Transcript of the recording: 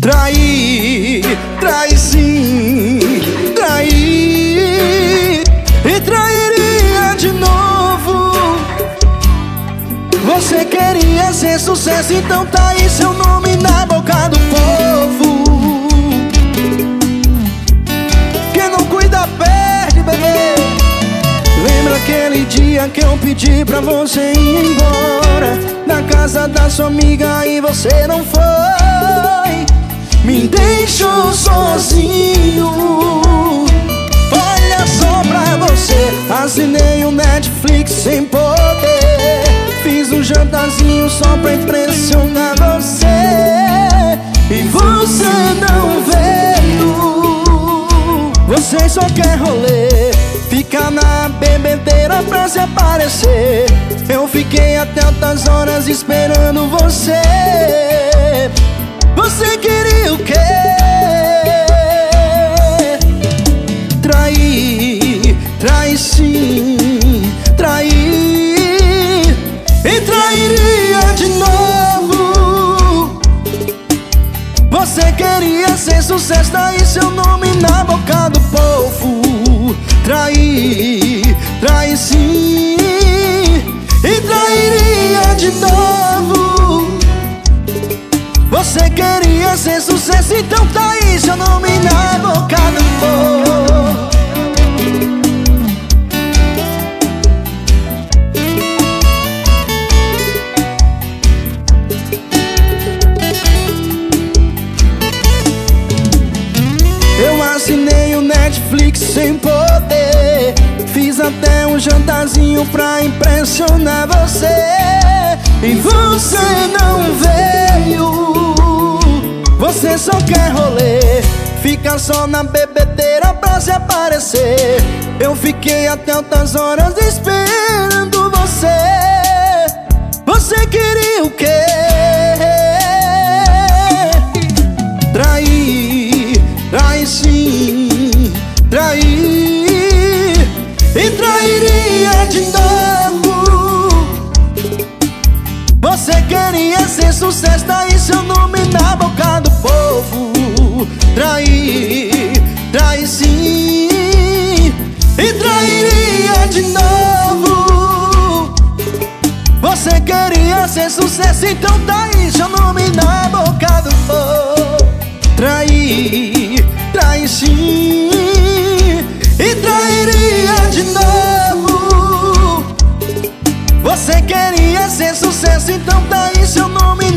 Trair, trair sim, trair. E trairia de novo. Você queria ser sucesso, então tá aí seu nome na boca do povo. Quem não cuida perde, bebê. Lembra aquele dia que eu pedi pra você ir embora? Na casa da sua amiga e você não foi me deixou sozinho. Olha só pra você Assinei o um Netflix sem poder. Fiz um jantarzinho só pra impressionar você. E você não veio Você só quer rolê. Fica na bebedeira pra se aparecer. Eu fiquei até altas horas esperando você Você queria ser sucesso, daí seu nome na boca do povo. Trair, trair sim E trairia de novo. Você queria ser sucesso, então tá aí seu nome na boca do povo assinei o Netflix sem poder. Fiz até um jantarzinho pra impressionar você. E você não veio. Você só quer rolê. Fica só na bebedeira pra se aparecer. Eu fiquei até altas horas esperando Você de novo. Você queria ser sucesso, daí seu nome na boca do povo. Trair, trair sim e trairia de novo. Você queria ser sucesso, então tá seu nome na boca do povo. Trair, trair sim ser sucesso, então tá aí seu nome